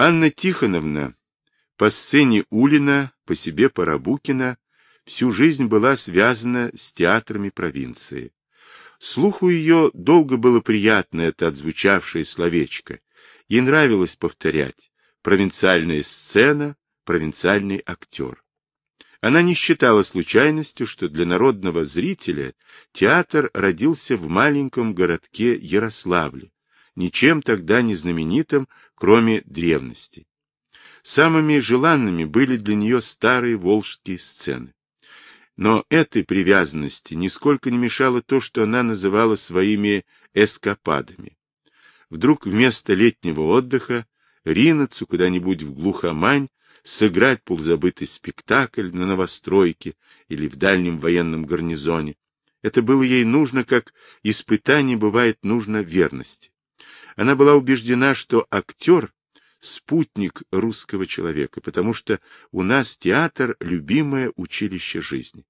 Анна Тихоновна по сцене Улина, по себе Парабукина, всю жизнь была связана с театрами провинции. Слуху ее долго было приятно это отзвучавшее словечко. Ей нравилось повторять «провинциальная сцена», «провинциальный актер». Она не считала случайностью, что для народного зрителя театр родился в маленьком городке Ярославле, ничем тогда не знаменитым, кроме древности. Самыми желанными были для нее старые волжские сцены. Но этой привязанности нисколько не мешало то, что она называла своими эскападами. Вдруг вместо летнего отдыха ринуться куда-нибудь в глухомань, сыграть полузабытый спектакль на новостройке или в дальнем военном гарнизоне. Это было ей нужно, как испытание бывает нужно верности. Она была убеждена, что актер — спутник русского человека, потому что у нас театр — любимое училище жизни.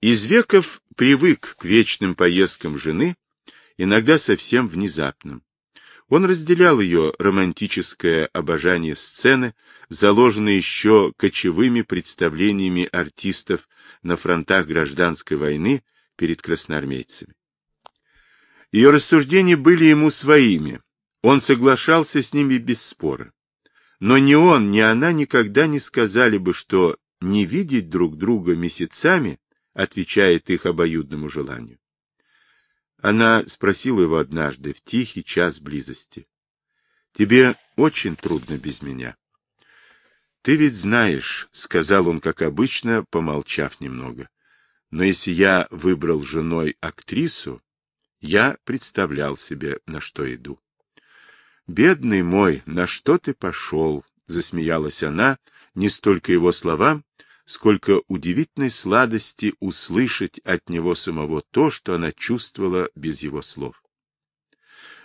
Из веков привык к вечным поездкам жены, иногда совсем внезапным. Он разделял ее романтическое обожание сцены, заложенное еще кочевыми представлениями артистов на фронтах гражданской войны перед красноармейцами. Ее рассуждения были ему своими, он соглашался с ними без спора. Но ни он, ни она никогда не сказали бы, что не видеть друг друга месяцами отвечает их обоюдному желанию. Она спросила его однажды в тихий час близости. — Тебе очень трудно без меня. — Ты ведь знаешь, — сказал он, как обычно, помолчав немного, — но если я выбрал женой актрису, я представлял себе, на что иду. — Бедный мой, на что ты пошел? — засмеялась она, не столько его словам, сколько удивительной сладости услышать от него самого то, что она чувствовала без его слов.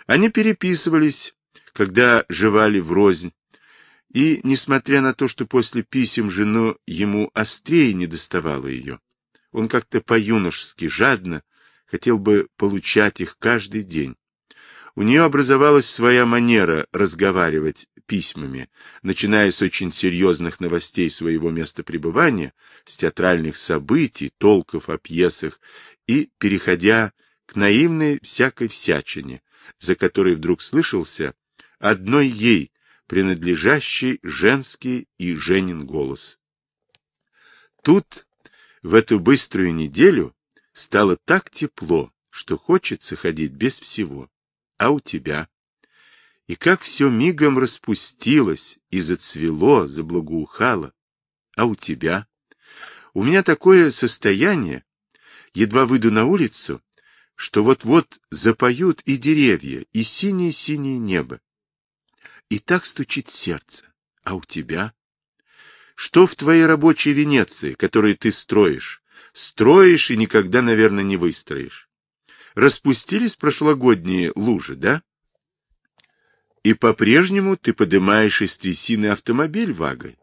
Они переписывались, когда жевали врознь, и, несмотря на то, что после писем жену ему острее не доставало ее, он как-то по-юношески жадно хотел бы получать их каждый день. У нее образовалась своя манера разговаривать письмами, начиная с очень серьезных новостей своего места пребывания, с театральных событий, толков о пьесах, и переходя к наивной всякой всячине, за которой вдруг слышался одной ей принадлежащий женский и Женин голос. Тут, в эту быструю неделю, стало так тепло, что хочется ходить без всего. А у тебя? и как все мигом распустилось и зацвело, заблагоухало. А у тебя? У меня такое состояние, едва выйду на улицу, что вот-вот запоют и деревья, и синее-синее небо. И так стучит сердце. А у тебя? Что в твоей рабочей Венеции, которую ты строишь? Строишь и никогда, наверное, не выстроишь. Распустились прошлогодние лужи, да? И по-прежнему ты поднимаешь из трясины автомобиль вагой.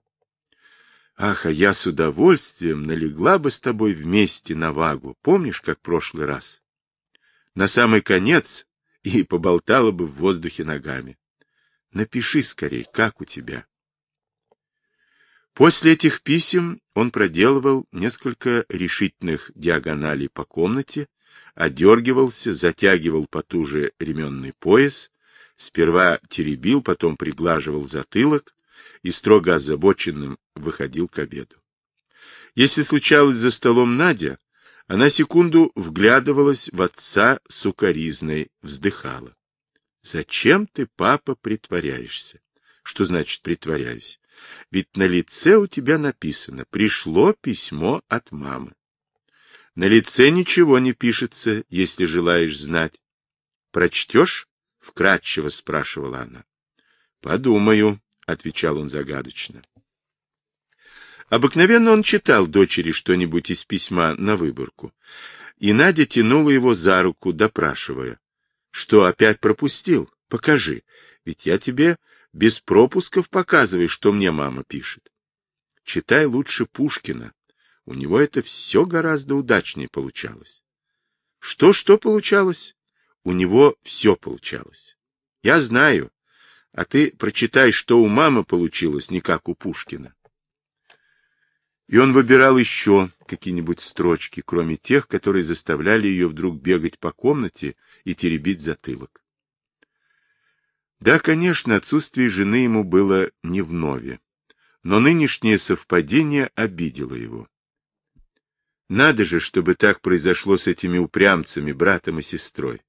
Ах, а я с удовольствием налегла бы с тобой вместе на вагу, помнишь, как прошлый раз? На самый конец и поболтала бы в воздухе ногами. Напиши скорей, как у тебя. После этих писем он проделывал несколько решительных диагоналей по комнате, одергивался, затягивал потуже ременный пояс, Сперва теребил, потом приглаживал затылок и строго озабоченным выходил к обеду. Если случалось за столом Надя, она секунду вглядывалась в отца сукоризной, вздыхала. — Зачем ты, папа, притворяешься? — Что значит притворяюсь? Ведь на лице у тебя написано «Пришло письмо от мамы». На лице ничего не пишется, если желаешь знать. Прочтешь? — вкратчиво спрашивала она. — Подумаю, — отвечал он загадочно. Обыкновенно он читал дочери что-нибудь из письма на выборку, и Надя тянула его за руку, допрашивая. — Что, опять пропустил? Покажи, ведь я тебе без пропусков показываю, что мне мама пишет. Читай лучше Пушкина. У него это все гораздо удачнее получалось. Что-что получалось? У него все получалось. Я знаю. А ты прочитай, что у мамы получилось, не как у Пушкина. И он выбирал еще какие-нибудь строчки, кроме тех, которые заставляли ее вдруг бегать по комнате и теребить затылок. Да, конечно, отсутствие жены ему было не вновь, но нынешнее совпадение обидело его. Надо же, чтобы так произошло с этими упрямцами, братом и сестрой.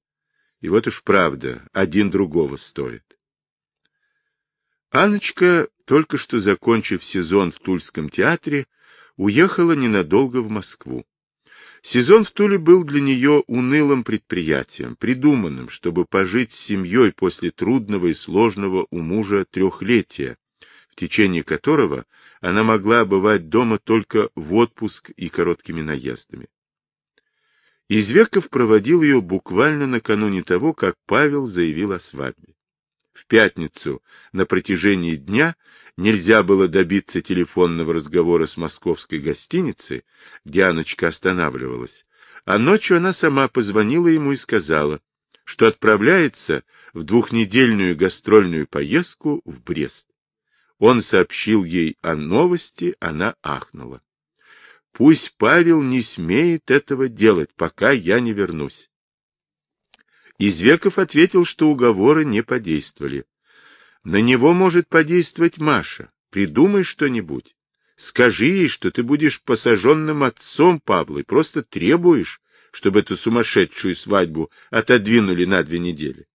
И вот уж правда, один другого стоит. Аночка, только что закончив сезон в Тульском театре, уехала ненадолго в Москву. Сезон в Туле был для нее унылым предприятием, придуманным, чтобы пожить с семьей после трудного и сложного у мужа трехлетия, в течение которого она могла бывать дома только в отпуск и короткими наездами. Извеков проводил ее буквально накануне того, как Павел заявил о свадьбе. В пятницу на протяжении дня нельзя было добиться телефонного разговора с московской гостиницы, где Аночка останавливалась, а ночью она сама позвонила ему и сказала, что отправляется в двухнедельную гастрольную поездку в Брест. Он сообщил ей о новости, она ахнула. Пусть Павел не смеет этого делать, пока я не вернусь. Извеков ответил, что уговоры не подействовали. На него может подействовать Маша. Придумай что-нибудь. Скажи ей, что ты будешь посаженным отцом Павла и просто требуешь, чтобы эту сумасшедшую свадьбу отодвинули на две недели.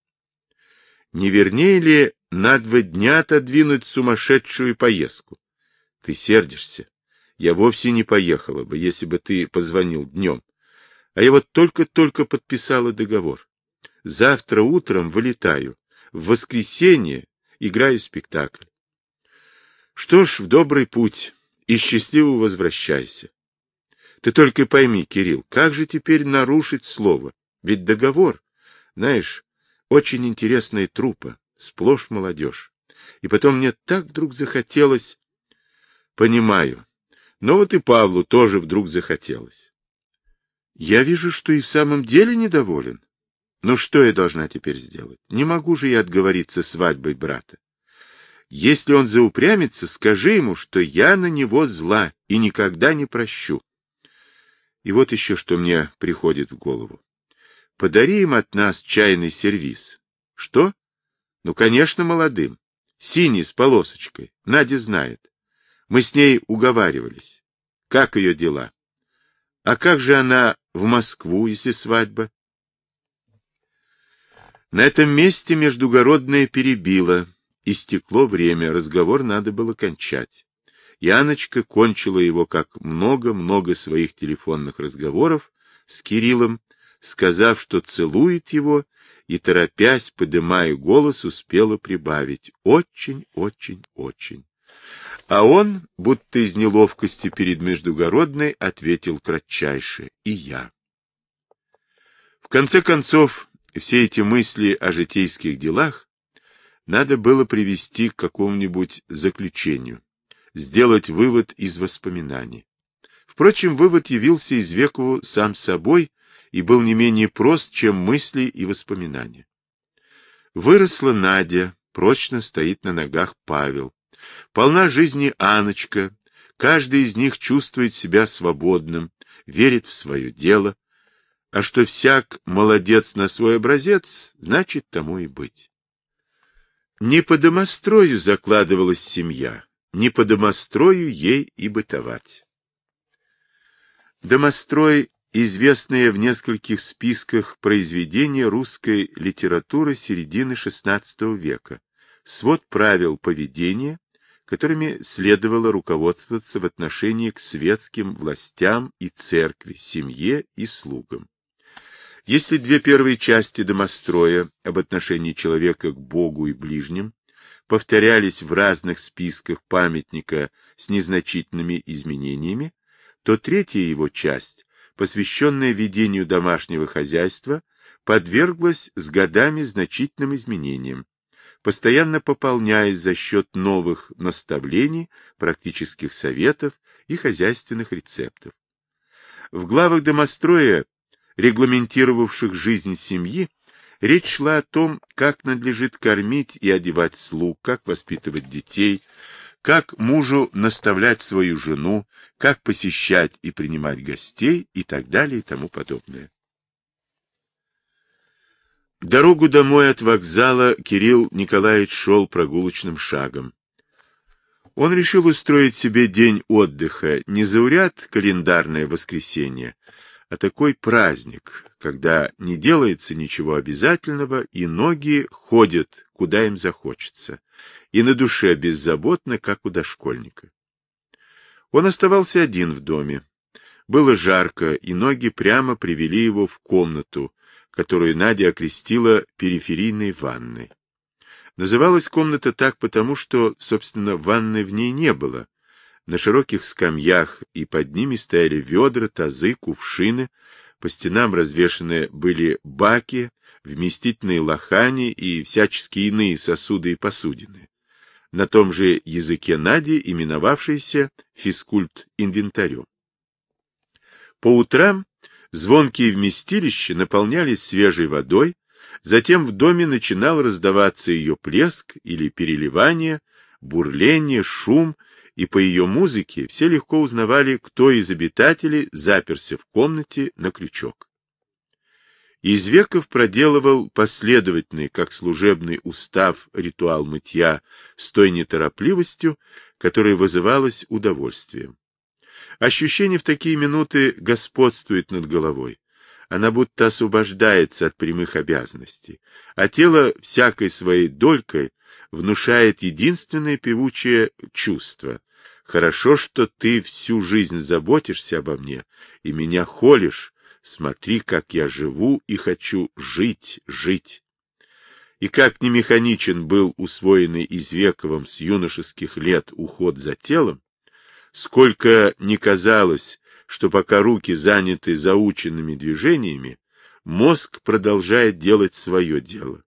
Не вернее ли на два дня отодвинуть сумасшедшую поездку? Ты сердишься. Я вовсе не поехала бы, если бы ты позвонил днем. А я вот только-только подписала договор. Завтра утром вылетаю. В воскресенье играю спектакль. Что ж, в добрый путь и счастливо возвращайся. Ты только пойми, Кирилл, как же теперь нарушить слово? Ведь договор, знаешь, очень интересная трупа, сплошь молодежь. И потом мне так вдруг захотелось... Понимаю. Но вот и Павлу тоже вдруг захотелось. Я вижу, что и в самом деле недоволен. Ну что я должна теперь сделать? Не могу же я отговориться свадьбой брата. Если он заупрямится, скажи ему, что я на него зла и никогда не прощу. И вот еще что мне приходит в голову. Подари им от нас чайный сервиз. Что? Ну, конечно, молодым. Синий с полосочкой. Надя знает. Мы с ней уговаривались. Как ее дела? А как же она в Москву, если свадьба? На этом месте междугородное перебило. Истекло время, разговор надо было кончать. Яночка кончила его, как много-много своих телефонных разговоров с Кириллом, сказав, что целует его, и, торопясь, подымая голос, успела прибавить «очень-очень-очень». А он, будто из неловкости перед Междугородной, ответил кратчайше «и я». В конце концов, все эти мысли о житейских делах надо было привести к какому-нибудь заключению, сделать вывод из воспоминаний. Впрочем, вывод явился из Векову сам собой и был не менее прост, чем мысли и воспоминания. Выросла Надя, прочно стоит на ногах Павел. Полна жизни Аночка, каждый из них чувствует себя свободным, верит в свое дело, а что всяк молодец на свой образец, значит тому и быть. Не по домострою закладывалась семья, не по домострою ей и бытовать. Домострой — известное в нескольких списках произведение русской литературы середины XVI века, свод правил поведения, которыми следовало руководствоваться в отношении к светским властям и церкви, семье и слугам. Если две первые части домостроя об отношении человека к Богу и ближним повторялись в разных списках памятника с незначительными изменениями, то третья его часть, посвященная ведению домашнего хозяйства, подверглась с годами значительным изменениям, постоянно пополняясь за счет новых наставлений, практических советов и хозяйственных рецептов. В главах домостроя регламентировавших жизнь семьи, Речь шла о том, как надлежит кормить и одевать слуг, как воспитывать детей, как мужу наставлять свою жену, как посещать и принимать гостей и так далее и тому подобное. Дорогу домой от вокзала Кирилл Николаевич шел прогулочным шагом. Он решил устроить себе день отдыха, не зауряд календарное воскресенье, а такой праздник, когда не делается ничего обязательного, и ноги ходят, куда им захочется, и на душе беззаботно, как у дошкольника. Он оставался один в доме. Было жарко, и ноги прямо привели его в комнату, которую Надя окрестила периферийной ванной. Называлась комната так потому, что, собственно, ванны в ней не было. На широких скамьях и под ними стояли ведра, тазы, кувшины, по стенам развешаны были баки, вместительные лохани и всяческие иные сосуды и посудины. На том же языке Нади, именовавшийся физкульт-инвентарем. По утрам звонкие вместилища наполнялись свежей водой, затем в доме начинал раздаваться ее плеск или переливание, бурление, шум, и по ее музыке все легко узнавали, кто из обитателей заперся в комнате на крючок. Из веков проделывал последовательный, как служебный устав, ритуал мытья с той неторопливостью, которая вызывалась удовольствием. Ощущение в такие минуты господствует над головой. Она будто освобождается от прямых обязанностей, а тело всякой своей долькой внушает единственное певучее чувство. Хорошо, что ты всю жизнь заботишься обо мне и меня холишь. Смотри, как я живу и хочу жить, жить. И как не механичен был усвоенный Извековым с юношеских лет уход за телом, сколько не казалось, что пока руки заняты заученными движениями, мозг продолжает делать свое дело.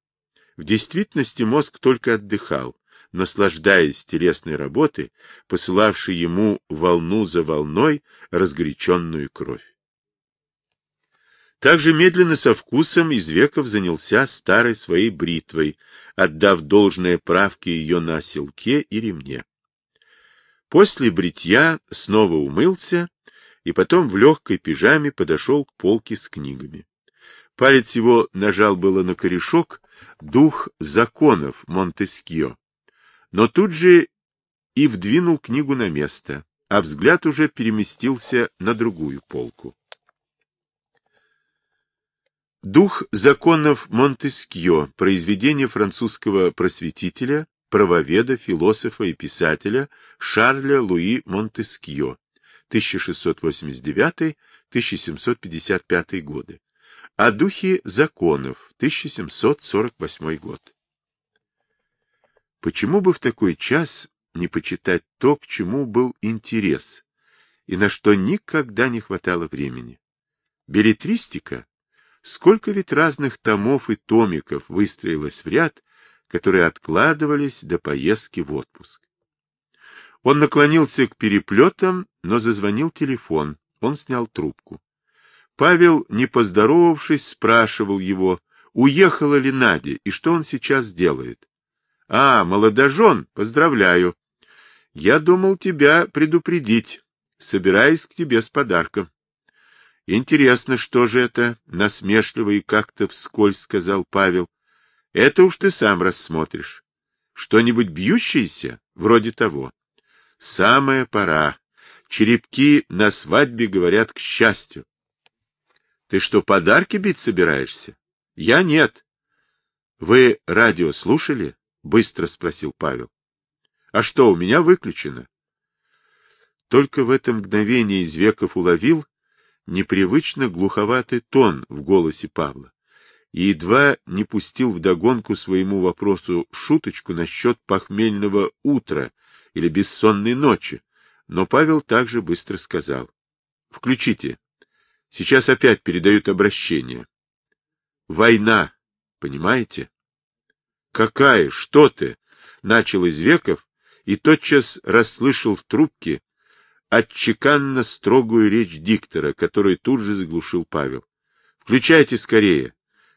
В действительности мозг только отдыхал, наслаждаясь телесной работой, посылавшей ему волну за волной разгоряченную кровь. Также медленно со вкусом из веков занялся старой своей бритвой, отдав должное правке ее на селке и ремне. После бритья снова умылся и потом в легкой пижаме подошел к полке с книгами. Палец его нажал было на корешок «Дух законов» Монтескио, но тут же и вдвинул книгу на место, а взгляд уже переместился на другую полку. «Дух законов Монтескио» — произведение французского просветителя, правоведа, философа и писателя Шарля Луи Монтескио 1689-1755 годы, о духе законов, 1748 год. Почему бы в такой час не почитать то, к чему был интерес, и на что никогда не хватало времени? Билетристика? Сколько ведь разных томов и томиков выстроилось в ряд, которые откладывались до поездки в отпуск. Он наклонился к переплетам, но зазвонил телефон. Он снял трубку. Павел, не поздоровавшись, спрашивал его, уехала ли Надя и что он сейчас делает. — А, молодожен, поздравляю. Я думал тебя предупредить, собираясь к тебе с подарком. — Интересно, что же это? — насмешливо и как-то вскользь сказал Павел. — Это уж ты сам рассмотришь. Что-нибудь бьющееся? Вроде того. — Самая пора. Черепки на свадьбе говорят к счастью. Ты что, подарки бить собираешься? Я нет. Вы радио слушали? Быстро спросил Павел. А что, у меня выключено? Только в это мгновение Извеков уловил непривычно глуховатый тон в голосе Павла и едва не пустил вдогонку своему вопросу шуточку насчет похмельного утра или бессонной ночи, но Павел также быстро сказал. — Включите. Сейчас опять передают обращение. Война, понимаете? Какая? Что ты? Начал из веков и тотчас расслышал в трубке отчеканно строгую речь диктора, которую тут же заглушил Павел. Включайте скорее.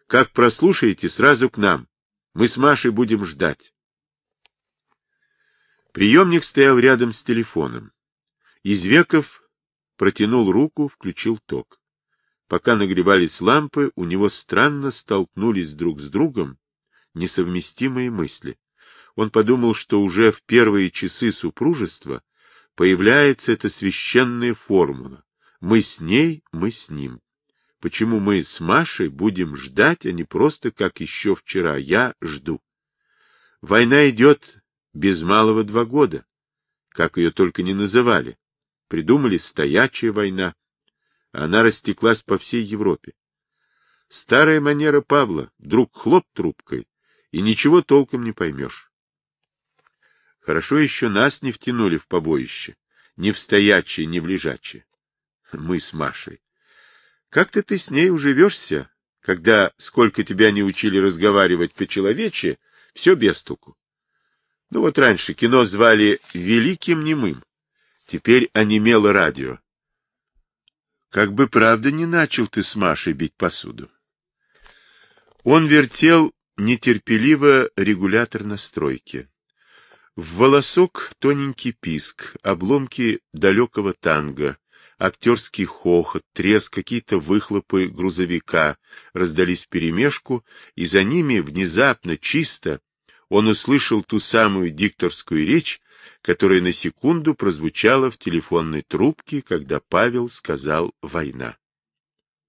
Как прослушаете, сразу к нам. Мы с Машей будем ждать. Приемник стоял рядом с телефоном. Извеков протянул руку, включил ток. Пока нагревались лампы, у него странно столкнулись друг с другом несовместимые мысли. Он подумал, что уже в первые часы супружества появляется эта священная формула. Мы с ней, мы с ним. Почему мы с Машей будем ждать, а не просто, как еще вчера, я жду? Война идет без малого два года, как ее только не называли. Придумали стоячая война. Она растеклась по всей Европе. Старая манера Павла, вдруг хлоп трубкой, и ничего толком не поймешь. Хорошо еще нас не втянули в побоище, ни в стоячее, ни в лежачее. Мы с Машей. Как-то ты с ней уживешься, когда, сколько тебя не учили разговаривать по-человече, все без толку. Ну вот раньше кино звали «Великим немым», теперь онемело радио. Как бы правда не начал ты с Машей бить посуду. Он вертел нетерпеливо регулятор настройки. В волосок тоненький писк, обломки далекого танго, актерский хохот, треск, какие-то выхлопы грузовика раздались вперемешку, и за ними внезапно, чисто, он услышал ту самую дикторскую речь, которая на секунду прозвучала в телефонной трубке, когда Павел сказал «война».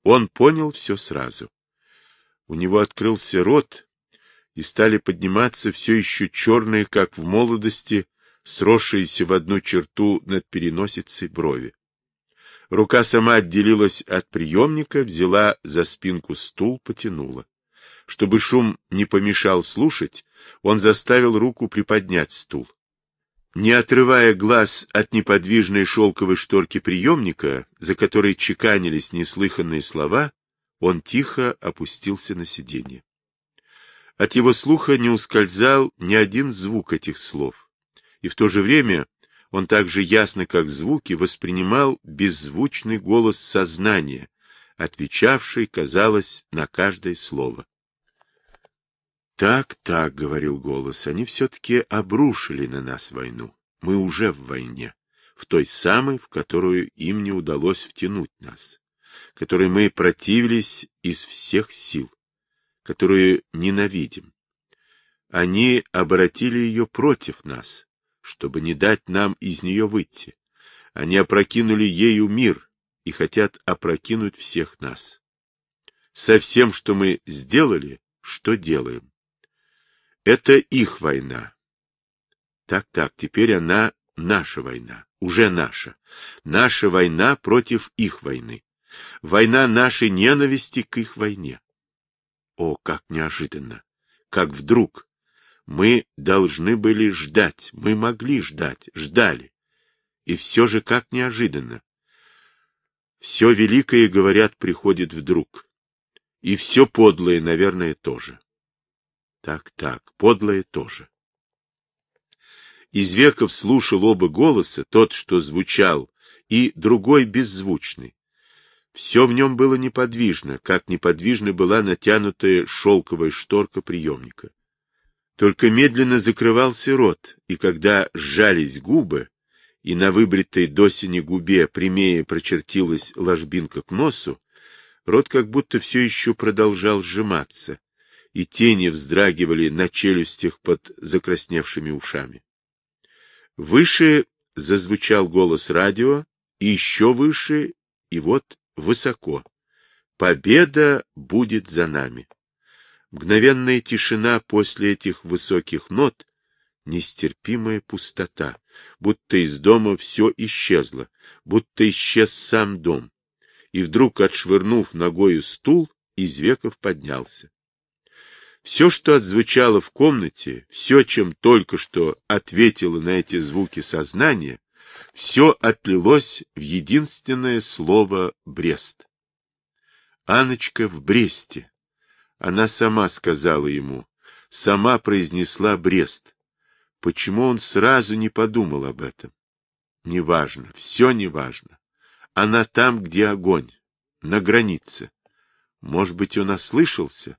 Он понял все сразу. У него открылся рот, и стали подниматься все еще черные, как в молодости, сросшиеся в одну черту над переносицей брови. Рука сама отделилась от приемника, взяла за спинку стул, потянула. Чтобы шум не помешал слушать, он заставил руку приподнять стул. Не отрывая глаз от неподвижной шелковой шторки приемника, за которой чеканились неслыханные слова, он тихо опустился на сиденье. От его слуха не ускользал ни один звук этих слов, и в то же время он так же ясно, как звуки, воспринимал беззвучный голос сознания, отвечавший, казалось, на каждое слово. «Так, так», — говорил голос, — «они все-таки обрушили на нас войну. Мы уже в войне, в той самой, в которую им не удалось втянуть нас, которой мы противились из всех сил, которую ненавидим. Они обратили ее против нас, чтобы не дать нам из нее выйти. Они опрокинули ею мир и хотят опрокинуть всех нас. Со всем, что мы сделали, что делаем. Это их война. Так-так, теперь она наша война, уже наша. Наша война против их войны. Война нашей ненависти к их войне. О, как неожиданно! Как вдруг! Мы должны были ждать, мы могли ждать, ждали. И все же как неожиданно. Все великое, говорят, приходит вдруг. И все подлое, наверное, тоже. Так-так, подлое тоже. Извеков слушал оба голоса, тот, что звучал, и другой беззвучный. Все в нем было неподвижно, как неподвижна была натянутая шелковая шторка приемника. Только медленно закрывался рот, и когда сжались губы, и на выбритой досени губе прямее прочертилась ложбинка к носу, рот как будто все еще продолжал сжиматься, и тени вздрагивали на челюстях под закрасневшими ушами. Выше зазвучал голос радио, и еще выше, и вот высоко. Победа будет за нами. Мгновенная тишина после этих высоких нот, нестерпимая пустота, будто из дома все исчезло, будто исчез сам дом. И вдруг, отшвырнув ногою стул, Извеков поднялся. Все, что отзвучало в комнате, все, чем только что ответило на эти звуки сознание, все отлилось в единственное слово «Брест». Аночка в Бресте. Она сама сказала ему, сама произнесла Брест. Почему он сразу не подумал об этом? Неважно, все неважно. Она там, где огонь, на границе. Может быть, он ослышался?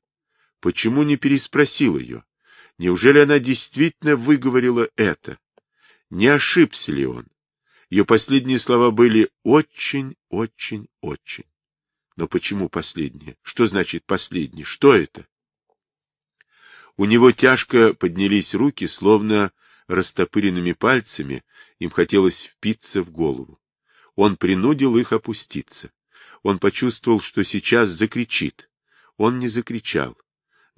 Почему не переспросил ее? Неужели она действительно выговорила это? Не ошибся ли он? Ее последние слова были «очень, очень, очень». Но почему последние? Что значит последние? Что это? У него тяжко поднялись руки, словно растопыренными пальцами, им хотелось впиться в голову. Он принудил их опуститься. Он почувствовал, что сейчас закричит. Он не закричал.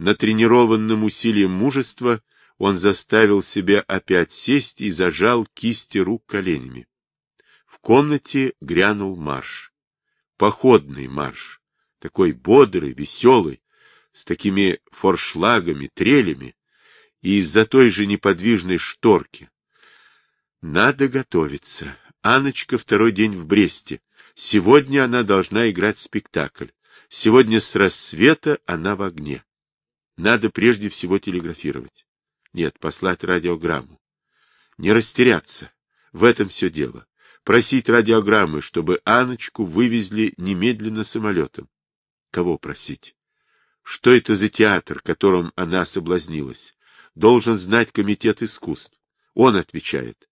Натренированным усилием мужества он заставил себя опять сесть и зажал кисти рук коленями. В комнате грянул марш. Походный марш. Такой бодрый, веселый, с такими форшлагами, трелями и из-за той же неподвижной шторки. Надо готовиться. Аночка второй день в Бресте. Сегодня она должна играть спектакль. Сегодня с рассвета она в огне. Надо прежде всего телеграфировать. Нет, послать радиограмму. Не растеряться. В этом все дело. Просить радиограммы, чтобы Аночку вывезли немедленно самолетом. Кого просить? Что это за театр, которым она соблазнилась? Должен знать комитет искусств. Он отвечает.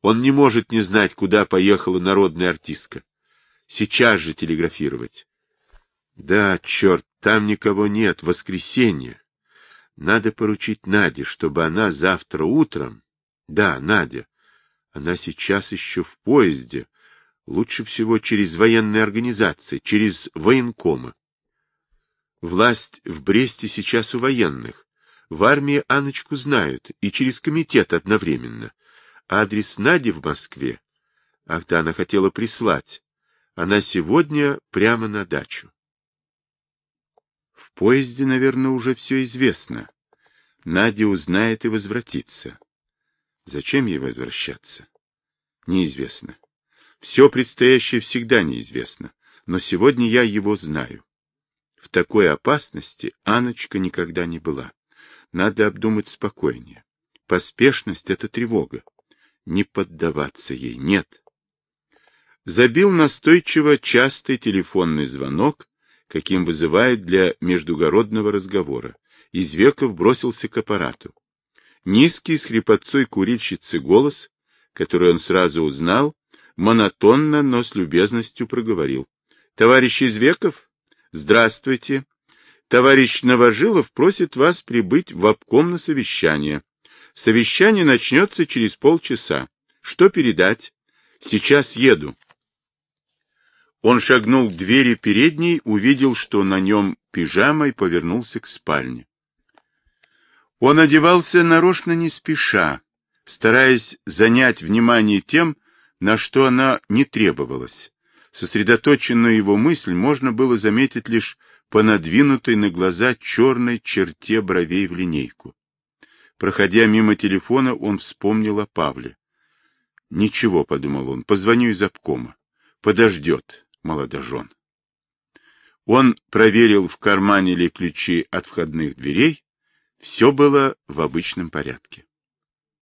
Он не может не знать, куда поехала народная артистка. Сейчас же телеграфировать. Да, черт, там никого нет, воскресенье. Надо поручить Наде, чтобы она завтра утром... Да, Надя. Она сейчас еще в поезде. Лучше всего через военные организации, через военкомы. Власть в Бресте сейчас у военных. В армии Аночку знают, и через комитет одновременно. Адрес Нади в Москве. Ах да, она хотела прислать. Она сегодня прямо на дачу. В поезде, наверное, уже все известно. Надя узнает и возвратится. Зачем ей возвращаться? Неизвестно. Все предстоящее всегда неизвестно, но сегодня я его знаю. В такой опасности Аночка никогда не была. Надо обдумать спокойнее. Поспешность — это тревога. Не поддаваться ей, нет. Забил настойчиво частый телефонный звонок, каким вызывает для междугородного разговора. Извеков бросился к аппарату. Низкий с хрипотцой курильщицы голос, который он сразу узнал, монотонно, но с любезностью проговорил. — Товарищ Извеков? Здравствуйте. Товарищ Новожилов просит вас прибыть в обком на совещание. Совещание начнется через полчаса. Что передать? Сейчас еду. Он шагнул к двери передней, увидел, что на нем пижама и повернулся к спальне. Он одевался нарочно не спеша, стараясь занять внимание тем, на что она не требовалась. Сосредоточенную его мысль можно было заметить лишь по надвинутой на глаза черной черте бровей в линейку. Проходя мимо телефона, он вспомнил о Павле. «Ничего», — подумал он, — «позвоню из обкома. Подождет, молодожен». Он проверил, в кармане ли ключи от входных дверей, все было в обычном порядке.